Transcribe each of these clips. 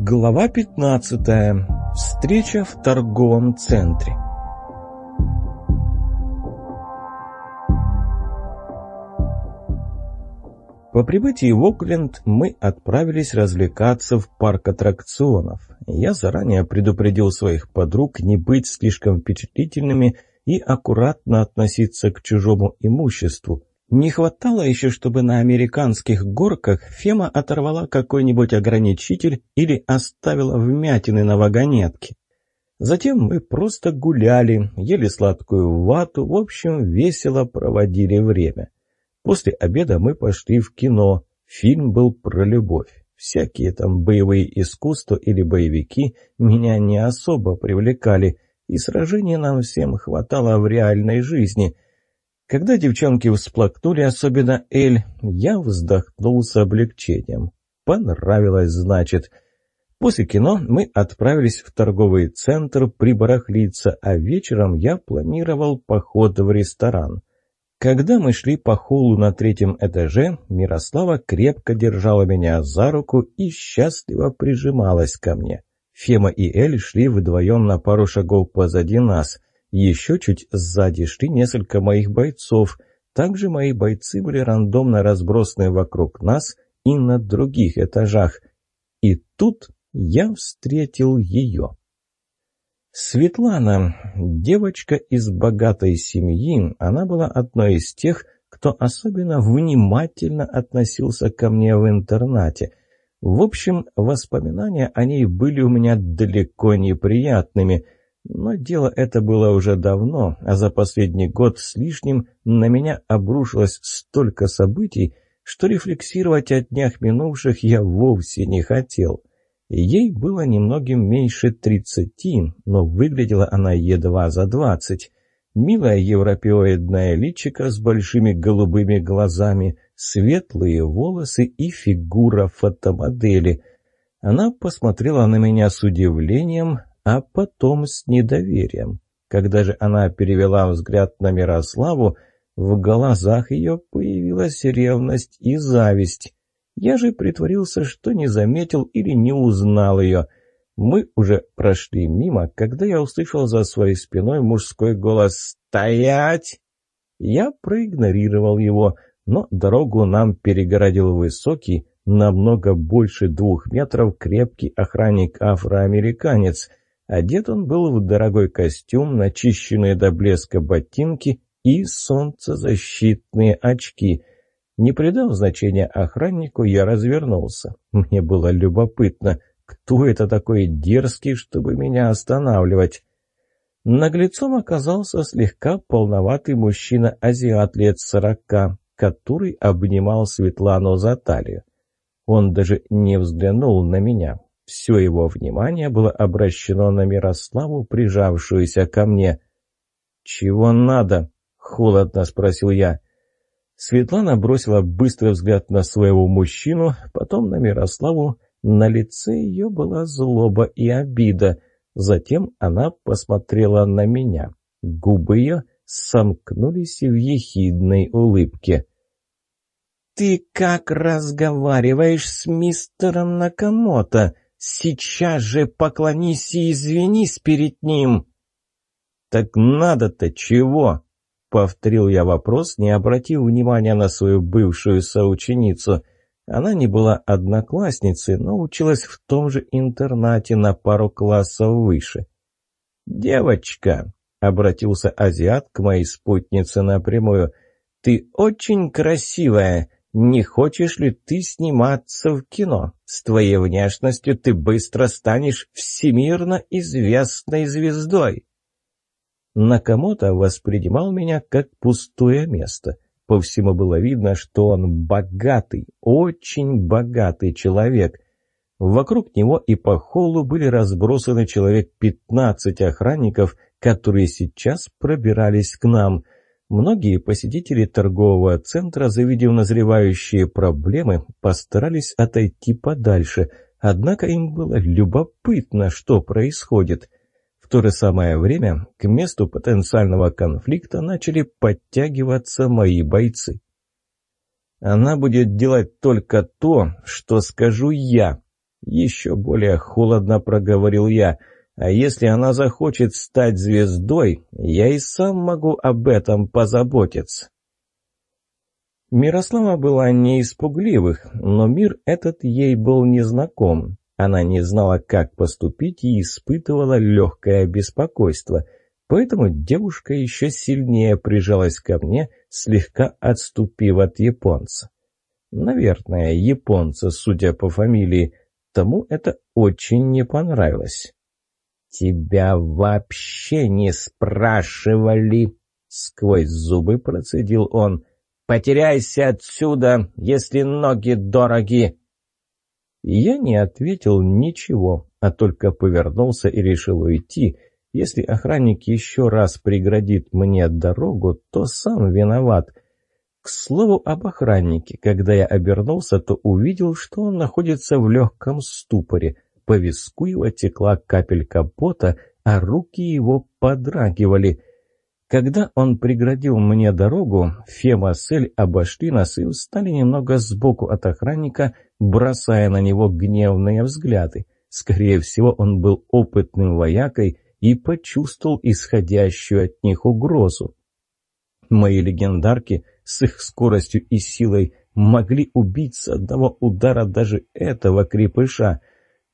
Глава 15. Встреча в торговом центре. По прибытии в Окленд мы отправились развлекаться в парк аттракционов. Я заранее предупредил своих подруг не быть слишком впечатлительными и аккуратно относиться к чужому имуществу. Не хватало еще, чтобы на американских горках Фема оторвала какой-нибудь ограничитель или оставила вмятины на вагонетке. Затем мы просто гуляли, ели сладкую вату, в общем, весело проводили время. После обеда мы пошли в кино. Фильм был про любовь. Всякие там боевые искусства или боевики меня не особо привлекали, и сражений нам всем хватало в реальной жизни — когда девчонки всплакнули, особенно Эль, я вздохнул с облегчением. Понравилось, значит. После кино мы отправились в торговый центр прибарахлиться, а вечером я планировал поход в ресторан. Когда мы шли по холлу на третьем этаже, Мирослава крепко держала меня за руку и счастливо прижималась ко мне. Фема и Эль шли вдвоем на пару шагов позади нас. Еще чуть сзади шли несколько моих бойцов. Также мои бойцы были рандомно разбросаны вокруг нас и на других этажах. И тут я встретил ее. Светлана, девочка из богатой семьи, она была одной из тех, кто особенно внимательно относился ко мне в интернате. В общем, воспоминания о ней были у меня далеко неприятными – но дело это было уже давно, а за последний год с лишним на меня обрушилось столько событий, что рефлексировать о днях минувших я вовсе не хотел. Ей было немногим меньше тридцати, но выглядела она едва за двадцать. Милая европеоидная личико с большими голубыми глазами, светлые волосы и фигура фотомодели. Она посмотрела на меня с удивлением, а потом с недоверием. Когда же она перевела взгляд на Мирославу, в глазах ее появилась ревность и зависть. Я же притворился, что не заметил или не узнал ее. Мы уже прошли мимо, когда я услышал за своей спиной мужской голос «Стоять!». Я проигнорировал его, но дорогу нам перегородил высокий, намного больше двух метров крепкий охранник-афроамериканец. Одет он был в дорогой костюм, начищенные до блеска ботинки и солнцезащитные очки. Не придав значения охраннику, я развернулся. Мне было любопытно, кто это такой дерзкий, чтобы меня останавливать. Наглецом оказался слегка полноватый мужчина-азиат лет сорока, который обнимал Светлану за талию. Он даже не взглянул на меня, все его внимание было обращено на Мирославу, прижавшуюся ко мне. «Чего надо?» — холодно спросил я. Светлана бросила быстрый взгляд на своего мужчину, потом на Мирославу. На лице ее была злоба и обида. Затем она посмотрела на меня. Губы ее сомкнулись в ехидной улыбке. «Ты как разговариваешь с мистером Накамото?» Сейчас же поклонись и извинись перед ним!» «Так надо-то чего?» — повторил я вопрос, не обратив внимания на свою бывшую соученицу. Она не была одноклассницей, но училась в том же интернате на пару классов выше. «Девочка», — обратился азиат к моей спутнице напрямую, — «ты очень красивая. Не хочешь ли ты сниматься в кино? С твоей внешностью ты быстро станешь всемирно известной звездой. Накамото воспринимал меня как пустое место. По всему было видно, что он богатый, очень богатый человек. Вокруг него и по холлу были разбросаны человек пятнадцать охранников, которые сейчас пробирались к нам — Многие посетители торгового центра, завидев назревающие проблемы, постарались отойти подальше, однако им было любопытно, что происходит. В то же самое время к месту потенциального конфликта начали подтягиваться мои бойцы. «Она будет делать только то, что скажу я», Еще более холодно проговорил я. «А если она захочет стать звездой, я и сам могу об этом позаботиться». Мирослава была не из пугливых, но мир этот ей был незнаком. Она не знала, как поступить и испытывала легкое беспокойство. Поэтому девушка еще сильнее прижалась ко мне, слегка отступив от японца. Наверное, японца, судя по фамилии, тому это очень не понравилось. «Тебя вообще не спрашивали!» — сквозь зубы процедил он. «Потеряйся отсюда, если ноги дороги!» Я не ответил ничего, а только повернулся и решил уйти. Если охранник еще раз преградит мне дорогу, то сам виноват — к слову об охраннике, когда я обернулся, то увидел, что он находится в легком ступоре. По виску его текла капелька пота, а руки его подрагивали. Когда он преградил мне дорогу, Фема с Эль обошли нас и встали немного сбоку от охранника, бросая на него гневные взгляды. Скорее всего, он был опытным воякой и почувствовал исходящую от них угрозу. Мои легендарки с их скоростью и силой могли убить с одного удара даже этого крепыша.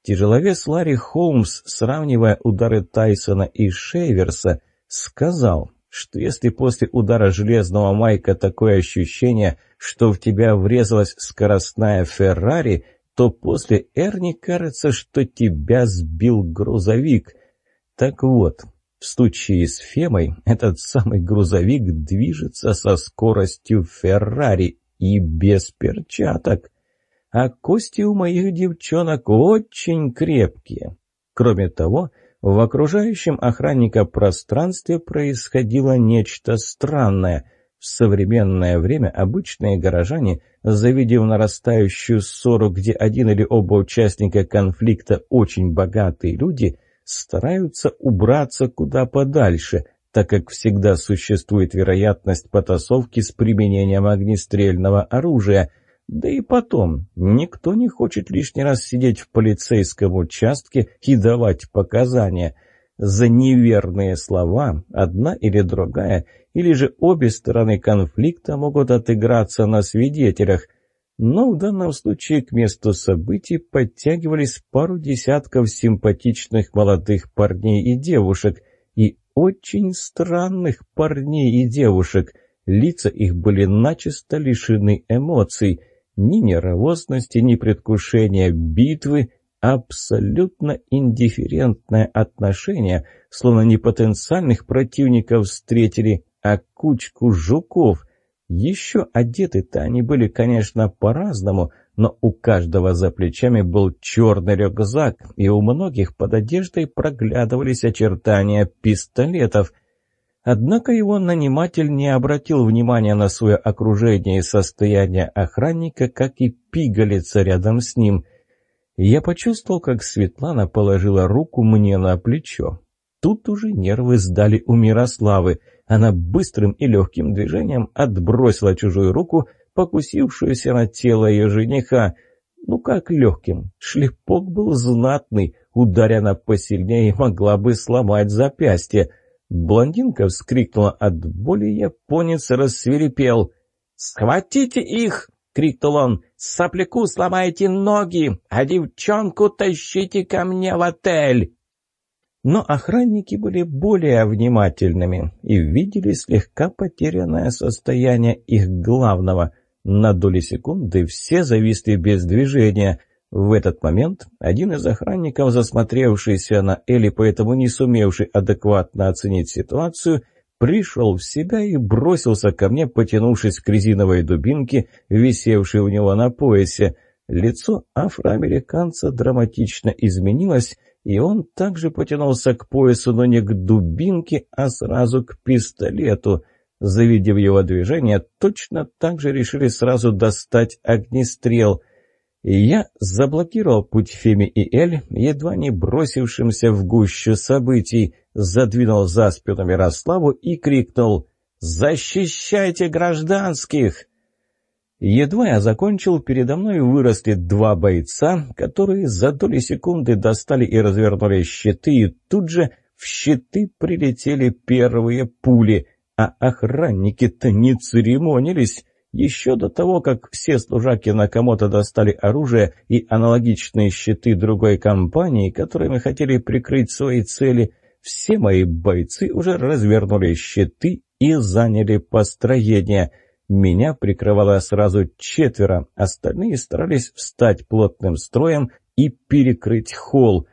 Тяжеловес Ларри Холмс, сравнивая удары Тайсона и Шейверса, сказал, что если после удара железного майка такое ощущение, что в тебя врезалась скоростная Феррари, то после Эрни кажется, что тебя сбил грузовик. Так вот, в случае с Фемой этот самый грузовик движется со скоростью Феррари и без перчаток. А кости у моих девчонок очень крепкие. Кроме того, в окружающем охранника пространстве происходило нечто странное. В современное время обычные горожане, завидев нарастающую ссору, где один или оба участника конфликта очень богатые люди, стараются убраться куда подальше, так как всегда существует вероятность потасовки с применением огнестрельного оружия. Да и потом, никто не хочет лишний раз сидеть в полицейском участке и давать показания. За неверные слова одна или другая, или же обе стороны конфликта могут отыграться на свидетелях, но в данном случае к месту событий подтягивались пару десятков симпатичных молодых парней и девушек, и очень странных парней и девушек. Лица их были начисто лишены эмоций, ни нервозности, ни предвкушения битвы, абсолютно индифферентное отношение, словно не потенциальных противников встретили, а кучку жуков — еще одеты-то они были, конечно, по-разному, но у каждого за плечами был черный рюкзак, и у многих под одеждой проглядывались очертания пистолетов. Однако его наниматель не обратил внимания на свое окружение и состояние охранника, как и пигалица рядом с ним. Я почувствовал, как Светлана положила руку мне на плечо. Тут уже нервы сдали у Мирославы — она быстрым и легким движением отбросила чужую руку, покусившуюся на тело ее жениха. Ну как легким? Шлепок был знатный. Ударя посильнее, могла бы сломать запястье. Блондинка вскрикнула от боли, японец рассверепел. «Схватите их!» — крикнул он. «Сопляку сломайте ноги, а девчонку тащите ко мне в отель!» Но охранники были более внимательными и видели слегка потерянное состояние их главного. На доли секунды все зависли без движения. В этот момент один из охранников, засмотревшийся на Эли, поэтому не сумевший адекватно оценить ситуацию, пришел в себя и бросился ко мне, потянувшись к резиновой дубинке, висевшей у него на поясе. Лицо афроамериканца драматично изменилось, и он также потянулся к поясу, но не к дубинке, а сразу к пистолету. Завидев его движение, точно так же решили сразу достать огнестрел. Я заблокировал путь Феми и Эль, едва не бросившимся в гущу событий, задвинул за спину Мирославу и крикнул «Защищайте гражданских!» Едва я закончил, передо мной выросли два бойца, которые за доли секунды достали и развернули щиты, и тут же в щиты прилетели первые пули, а охранники-то не церемонились. Еще до того, как все служаки Накамото достали оружие и аналогичные щиты другой компании, которыми хотели прикрыть свои цели, все мои бойцы уже развернули щиты и заняли построение – меня прикрывало сразу четверо, остальные старались встать плотным строем и перекрыть холл.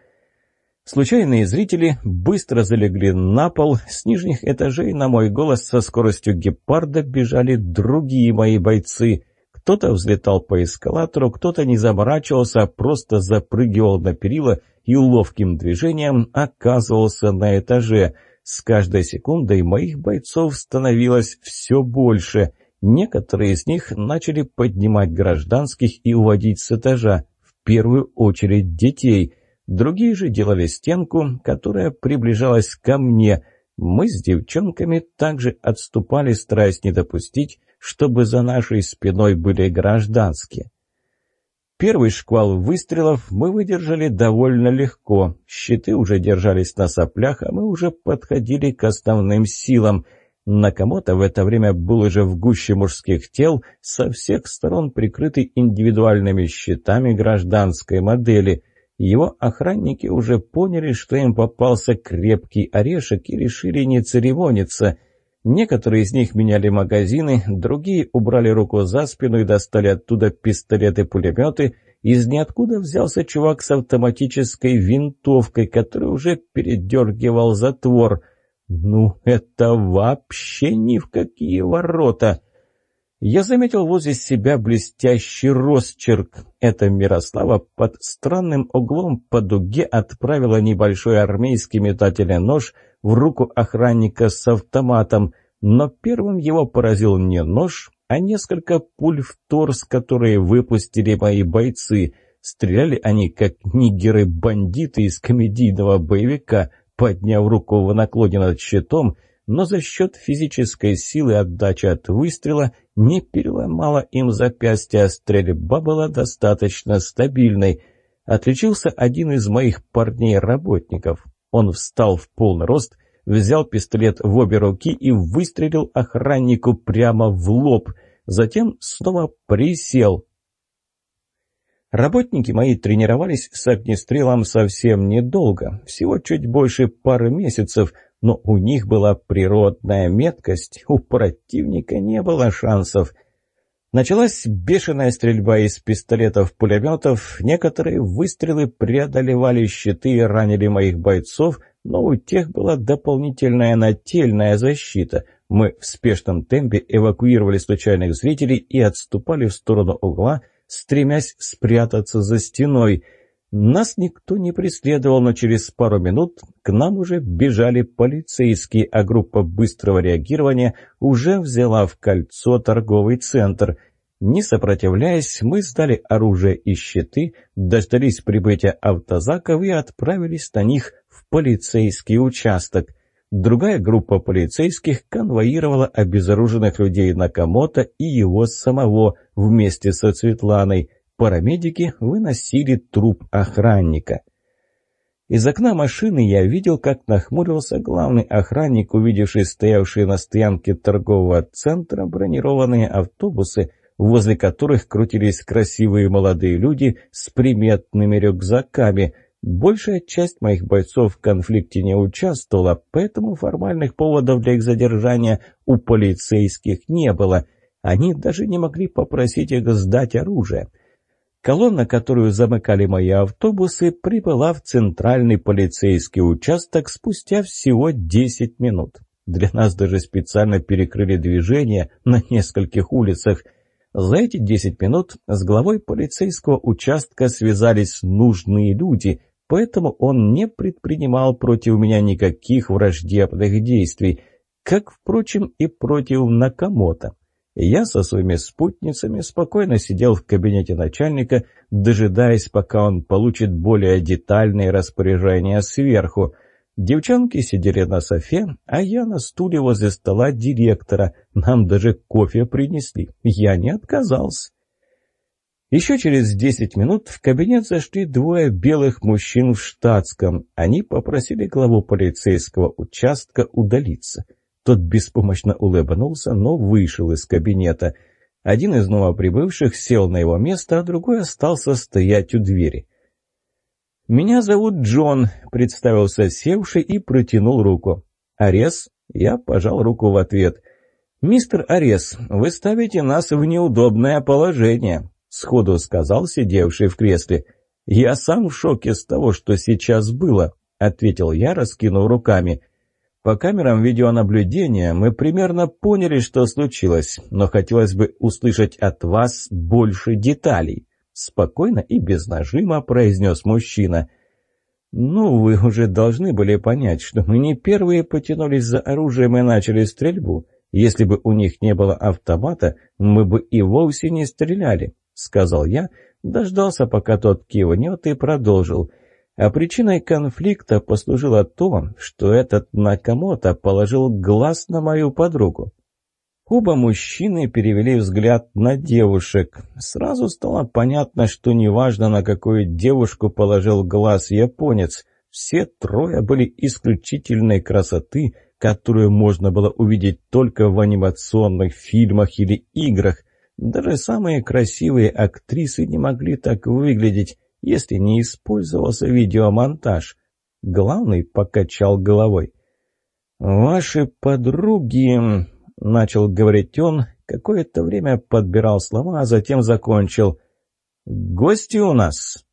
Случайные зрители быстро залегли на пол, с нижних этажей на мой голос со скоростью гепарда бежали другие мои бойцы. Кто-то взлетал по эскалатору, кто-то не заморачивался, а просто запрыгивал на перила и ловким движением оказывался на этаже. С каждой секундой моих бойцов становилось все больше — Некоторые из них начали поднимать гражданских и уводить с этажа, в первую очередь детей. Другие же делали стенку, которая приближалась ко мне. Мы с девчонками также отступали, стараясь не допустить, чтобы за нашей спиной были гражданские. Первый шквал выстрелов мы выдержали довольно легко. Щиты уже держались на соплях, а мы уже подходили к основным силам — Накамото в это время был уже в гуще мужских тел, со всех сторон прикрытый индивидуальными щитами гражданской модели. Его охранники уже поняли, что им попался крепкий орешек и решили не церемониться. Некоторые из них меняли магазины, другие убрали руку за спину и достали оттуда пистолеты-пулеметы. Из ниоткуда взялся чувак с автоматической винтовкой, который уже передергивал затвор — ну, это вообще ни в какие ворота. Я заметил возле себя блестящий росчерк. Это Мирослава под странным углом по дуге отправила небольшой армейский метательный нож в руку охранника с автоматом, но первым его поразил не нож, а несколько пуль в торс, которые выпустили мои бойцы. Стреляли они, как нигеры-бандиты из комедийного боевика — подняв руку в наклоне над щитом, но за счет физической силы отдачи от выстрела не переломала им запястье, а стрельба была достаточно стабильной. Отличился один из моих парней-работников. Он встал в полный рост, взял пистолет в обе руки и выстрелил охраннику прямо в лоб. Затем снова присел, Работники мои тренировались с огнестрелом совсем недолго, всего чуть больше пары месяцев, но у них была природная меткость, у противника не было шансов. Началась бешеная стрельба из пистолетов-пулеметов, некоторые выстрелы преодолевали щиты и ранили моих бойцов, но у тех была дополнительная нательная защита. Мы в спешном темпе эвакуировали случайных зрителей и отступали в сторону угла, стремясь спрятаться за стеной. Нас никто не преследовал, но через пару минут к нам уже бежали полицейские, а группа быстрого реагирования уже взяла в кольцо торговый центр. Не сопротивляясь, мы сдали оружие и щиты, дождались прибытия автозаков и отправились на них в полицейский участок – Другая группа полицейских конвоировала обезоруженных людей Накамото и его самого вместе со Светланой. Парамедики выносили труп охранника. Из окна машины я видел, как нахмурился главный охранник, увидевший стоявшие на стоянке торгового центра бронированные автобусы, возле которых крутились красивые молодые люди с приметными рюкзаками – Большая часть моих бойцов в конфликте не участвовала, поэтому формальных поводов для их задержания у полицейских не было. Они даже не могли попросить их сдать оружие. Колонна, которую замыкали мои автобусы, прибыла в центральный полицейский участок спустя всего 10 минут. Для нас даже специально перекрыли движение на нескольких улицах. За эти 10 минут с главой полицейского участка связались нужные люди – поэтому он не предпринимал против меня никаких враждебных действий, как, впрочем, и против Накамото. Я со своими спутницами спокойно сидел в кабинете начальника, дожидаясь, пока он получит более детальные распоряжения сверху. Девчонки сидели на софе, а я на стуле возле стола директора. Нам даже кофе принесли. Я не отказался. Еще через десять минут в кабинет зашли двое белых мужчин в штатском. Они попросили главу полицейского участка удалиться. Тот беспомощно улыбнулся, но вышел из кабинета. Один из новоприбывших сел на его место, а другой остался стоять у двери. «Меня зовут Джон», — представился севший и протянул руку. «Арес?» — я пожал руку в ответ. «Мистер Арес, вы ставите нас в неудобное положение», — сходу сказал сидевший в кресле. «Я сам в шоке с того, что сейчас было», — ответил я, раскинув руками. «По камерам видеонаблюдения мы примерно поняли, что случилось, но хотелось бы услышать от вас больше деталей». Спокойно и без нажима произнес мужчина. «Ну, вы уже должны были понять, что мы не первые потянулись за оружием и начали стрельбу. Если бы у них не было автомата, мы бы и вовсе не стреляли», — сказал я, дождался, пока тот кивнет, и продолжил. А причиной конфликта послужило то, что этот Накамото положил глаз на мою подругу. Оба мужчины перевели взгляд на девушек. Сразу стало понятно, что неважно, на какую девушку положил глаз японец. Все трое были исключительной красоты, которую можно было увидеть только в анимационных фильмах или играх. Даже самые красивые актрисы не могли так выглядеть, если не использовался видеомонтаж. Главный покачал головой. «Ваши подруги...» Начал говорить он, какое-то время подбирал слова, а затем закончил. «Гости у нас!»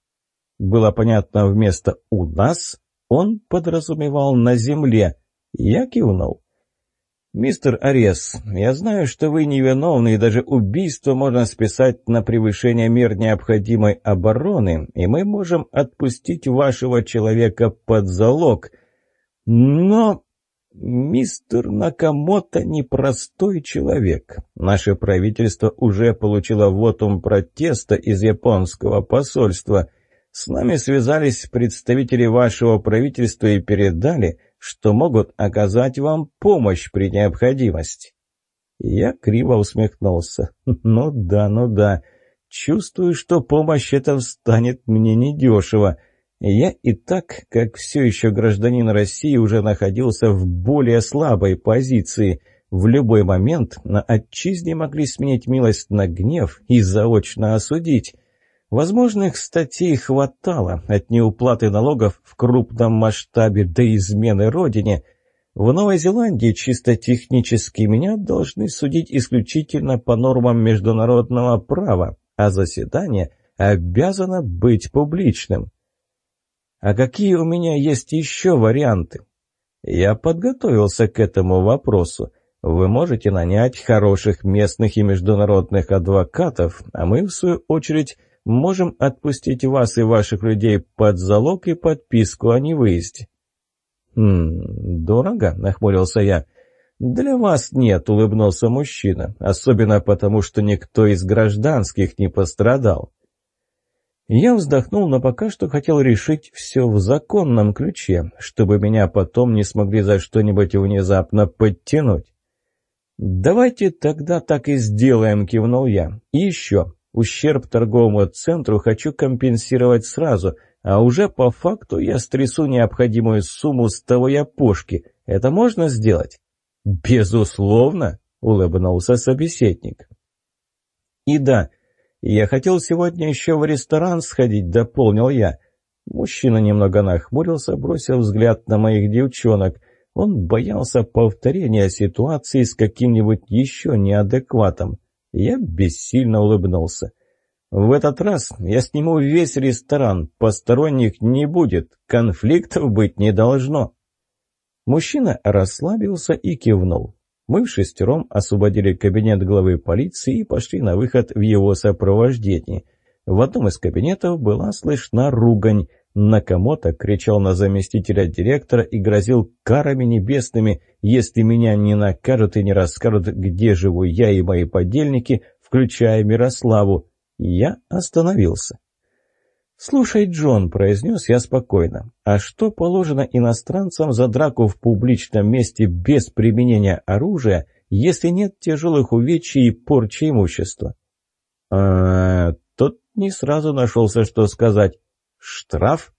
Было понятно, вместо «у нас» он подразумевал «на земле». Я кивнул. «Мистер Арес, я знаю, что вы невиновны, и даже убийство можно списать на превышение мер необходимой обороны, и мы можем отпустить вашего человека под залог. Но Мистер Накамото непростой человек. Наше правительство уже получило вотум протеста из японского посольства. С нами связались представители вашего правительства и передали, что могут оказать вам помощь при необходимости. Я криво усмехнулся. Ну да, ну да. Чувствую, что помощь эта встанет мне недешево. Я и так, как все еще гражданин России, уже находился в более слабой позиции. В любой момент на отчизне могли сменить милость на гнев и заочно осудить. Возможных статей хватало от неуплаты налогов в крупном масштабе до измены родине. В Новой Зеландии чисто технически меня должны судить исключительно по нормам международного права, а заседание обязано быть публичным. А какие у меня есть еще варианты? Я подготовился к этому вопросу. Вы можете нанять хороших местных и международных адвокатов, а мы, в свою очередь, можем отпустить вас и ваших людей под залог и подписку о невыезде». «Хм, дорого?» — нахмурился я. «Для вас нет», — улыбнулся мужчина, «особенно потому, что никто из гражданских не пострадал». Я вздохнул, но пока что хотел решить все в законном ключе, чтобы меня потом не смогли за что-нибудь внезапно подтянуть. «Давайте тогда так и сделаем», — кивнул я. «И еще, ущерб торговому центру хочу компенсировать сразу, а уже по факту я стрясу необходимую сумму с того япошки. Это можно сделать?» «Безусловно», — улыбнулся собеседник. «И да, «Я хотел сегодня еще в ресторан сходить», — дополнил я. Мужчина немного нахмурился, бросил взгляд на моих девчонок. Он боялся повторения ситуации с каким-нибудь еще неадекватом. Я бессильно улыбнулся. «В этот раз я сниму весь ресторан, посторонних не будет, конфликтов быть не должно». Мужчина расслабился и кивнул. Мы в шестером освободили кабинет главы полиции и пошли на выход в его сопровождении. В одном из кабинетов была слышна ругань. Накамото кричал на заместителя директора и грозил карами небесными, если меня не накажут и не расскажут, где живу я и мои подельники, включая Мирославу. Я остановился. «Слушай, Джон», — произнес я спокойно, — «а что положено иностранцам за драку в публичном месте без применения оружия, если нет тяжелых увечий и порчи имущества?» «А, тот не сразу нашелся, что сказать. Штраф?»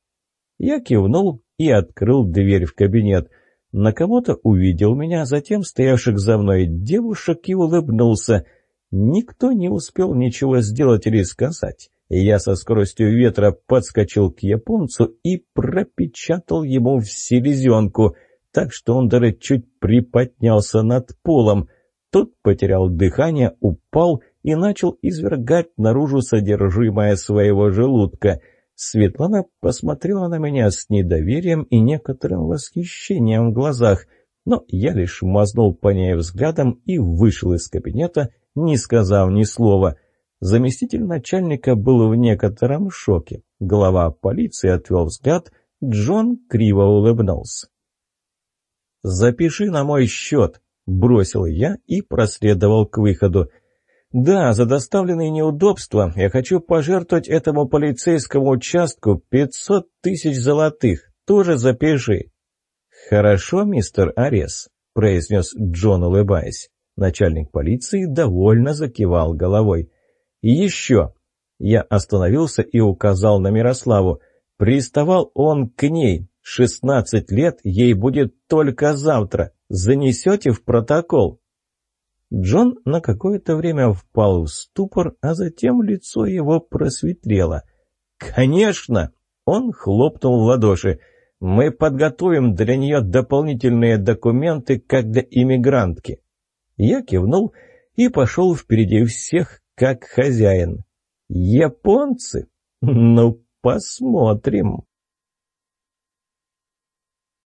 Я кивнул и открыл дверь в кабинет. На кого-то увидел меня, затем стоявших за мной девушек и улыбнулся. Никто не успел ничего сделать или сказать. Я со скоростью ветра подскочил к японцу и пропечатал ему в селезенку, так что он даже чуть приподнялся над полом. Тот потерял дыхание, упал и начал извергать наружу содержимое своего желудка. Светлана посмотрела на меня с недоверием и некоторым восхищением в глазах, но я лишь мазнул по ней взглядом и вышел из кабинета, не сказав ни слова — Заместитель начальника был в некотором шоке. Глава полиции отвел взгляд, Джон криво улыбнулся. «Запиши на мой счет», — бросил я и проследовал к выходу. «Да, за доставленные неудобства я хочу пожертвовать этому полицейскому участку пятьсот тысяч золотых. Тоже запиши». «Хорошо, мистер Арес», — произнес Джон, улыбаясь. Начальник полиции довольно закивал головой. Еще. Я остановился и указал на Мирославу. Приставал он к ней. Шестнадцать лет ей будет только завтра. Занесете в протокол?» Джон на какое-то время впал в ступор, а затем лицо его просветлело. «Конечно!» — он хлопнул в ладоши. «Мы подготовим для нее дополнительные документы, как для иммигрантки». Я кивнул и пошел впереди всех как хозяин. Японцы? Ну, посмотрим.